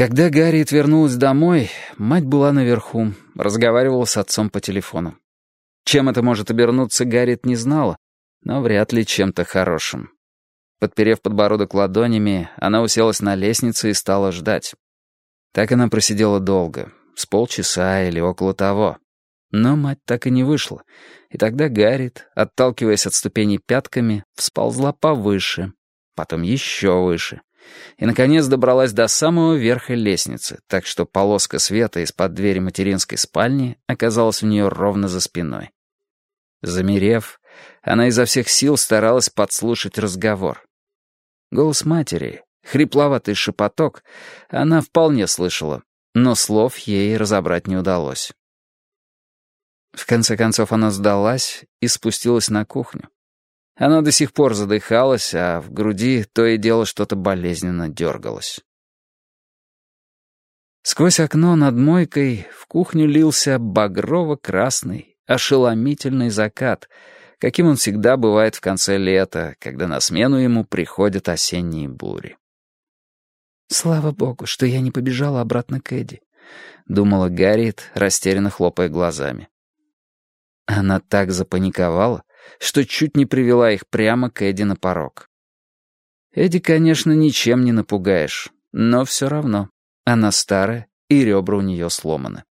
Когда Гарриет вернулась домой, мать была наверху, разговаривала с отцом по телефону. Чем это может обернуться, Гарриет не знала, но вряд ли чем-то хорошим. Подперев подбородок ладонями, она уселась на лестнице и стала ждать. Так она просидела долго, с полчаса или около того. Но мать так и не вышла, и тогда Гарриет, отталкиваясь от ступеней пятками, всползла повыше, потом еще выше — и, наконец, добралась до самого верха лестницы, так что полоска света из-под двери материнской спальни оказалась у нее ровно за спиной. Замерев, она изо всех сил старалась подслушать разговор. Голос матери, хрипловатый шепоток, она вполне слышала, но слов ей разобрать не удалось. В конце концов она сдалась и спустилась на кухню. Она до сих пор задыхалась, а в груди то и дело что-то болезненно дергалось. Сквозь окно над мойкой в кухню лился багрово-красный, ошеломительный закат, каким он всегда бывает в конце лета, когда на смену ему приходят осенние бури. «Слава богу, что я не побежала обратно к Эдди», — думала Гарриет, растерянно хлопая глазами. Она так запаниковала, что чуть не привела их прямо к Эдди на порог. Эдди, конечно, ничем не напугаешь, но все равно. Она старая, и ребра у нее сломаны.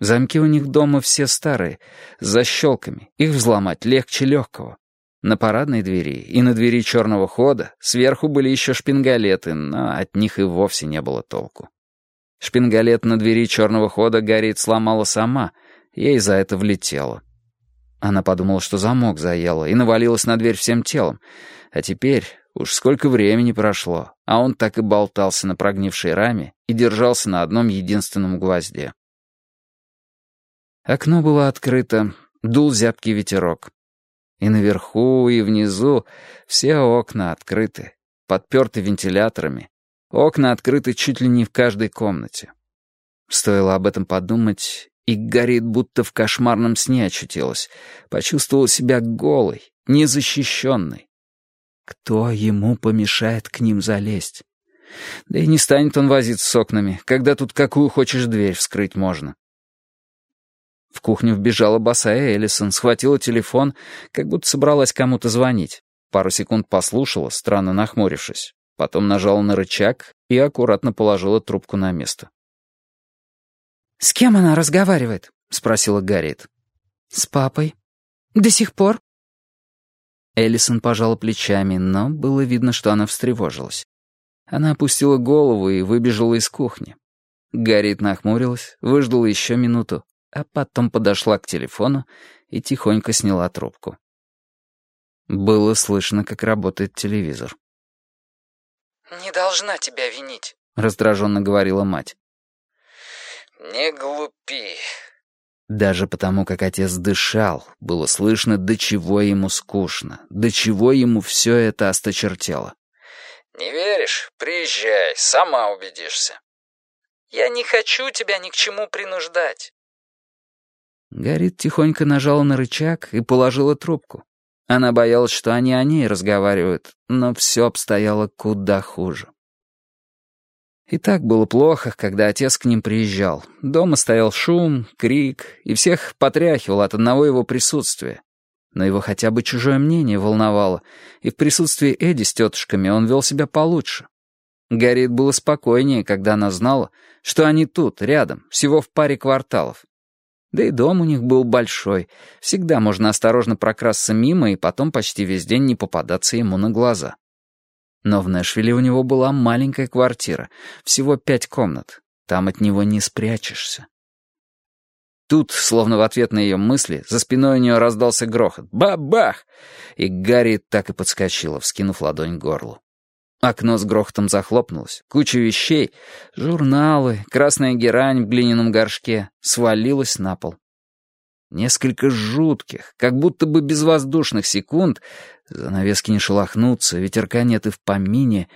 Замки у них дома все старые, с защелками, их взломать легче легкого. На парадной двери и на двери черного хода сверху были еще шпингалеты, но от них и вовсе не было толку. Шпингалет на двери черного хода Гарриет сломала сама, ей за это влетело. Она подумала, что замок заело, и навалилась на дверь всем телом. А теперь уж сколько времени прошло, а он так и болтался на прогнившей раме и держался на одном единственном гвозде. Окно было открыто, дул зябкий ветерок. И наверху, и внизу все окна открыты, подперты вентиляторами. Окна открыты чуть ли не в каждой комнате. Стоило об этом подумать, и горит, будто в кошмарном сне очутилась. Почувствовала себя голой, незащищенной. Кто ему помешает к ним залезть? Да и не станет он возиться с окнами, когда тут какую хочешь дверь вскрыть можно. В кухню вбежала босая Эллисон, схватила телефон, как будто собралась кому-то звонить. Пару секунд послушала, странно нахмурившись. Потом нажала на рычаг и аккуратно положила трубку на место. «С кем она разговаривает?» — спросила Гарриет. «С папой. До сих пор?» Эллисон пожала плечами, но было видно, что она встревожилась. Она опустила голову и выбежала из кухни. Гарриет нахмурилась, выждала еще минуту, а потом подошла к телефону и тихонько сняла трубку. Было слышно, как работает телевизор. «Не должна тебя винить», — раздраженно говорила мать. «Не глупи». Даже потому, как отец дышал, было слышно, до чего ему скучно, до чего ему все это осточертело. «Не веришь? Приезжай, сама убедишься. Я не хочу тебя ни к чему принуждать». Гарит тихонько нажала на рычаг и положила трубку. Она боялась, что они о ней разговаривают, но все обстояло куда хуже. И так было плохо, когда отец к ним приезжал. Дома стоял шум, крик, и всех потряхивал от одного его присутствия. Но его хотя бы чужое мнение волновало, и в присутствии Эдди с тетушками он вел себя получше. Гарриет было спокойнее, когда она знала, что они тут, рядом, всего в паре кварталов. Да и дом у них был большой, всегда можно осторожно прокрасться мимо и потом почти весь день не попадаться ему на глаза. Но в Нэшвилле у него была маленькая квартира, всего пять комнат. Там от него не спрячешься. Тут, словно в ответ на ее мысли, за спиной у нее раздался грохот. Ба-бах! И Гарри так и подскочила, вскинув ладонь к горлу. Окно с грохотом захлопнулось. Куча вещей, журналы, красная герань в глиняном горшке свалилась на пол. Несколько жутких, как будто бы безвоздушных секунд, занавески не шелохнутся, ветерка нет и в помине,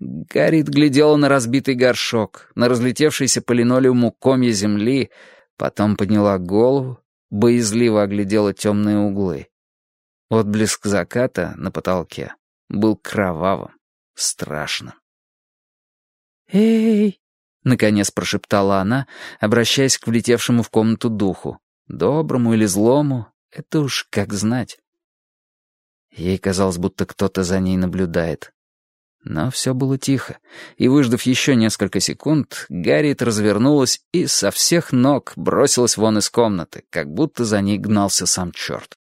Гаррит глядела на разбитый горшок, на разлетевшиеся по линолеуму комья земли, потом подняла голову, боязливо оглядела темные углы. Отблеск заката на потолке был кровавым, страшным. «Эй!» — наконец прошептала она, обращаясь к влетевшему в комнату духу. Доброму или злому, это уж как знать. Ей казалось, будто кто-то за ней наблюдает. Но все было тихо, и, выждав еще несколько секунд, Гарриет развернулась и со всех ног бросилась вон из комнаты, как будто за ней гнался сам черт.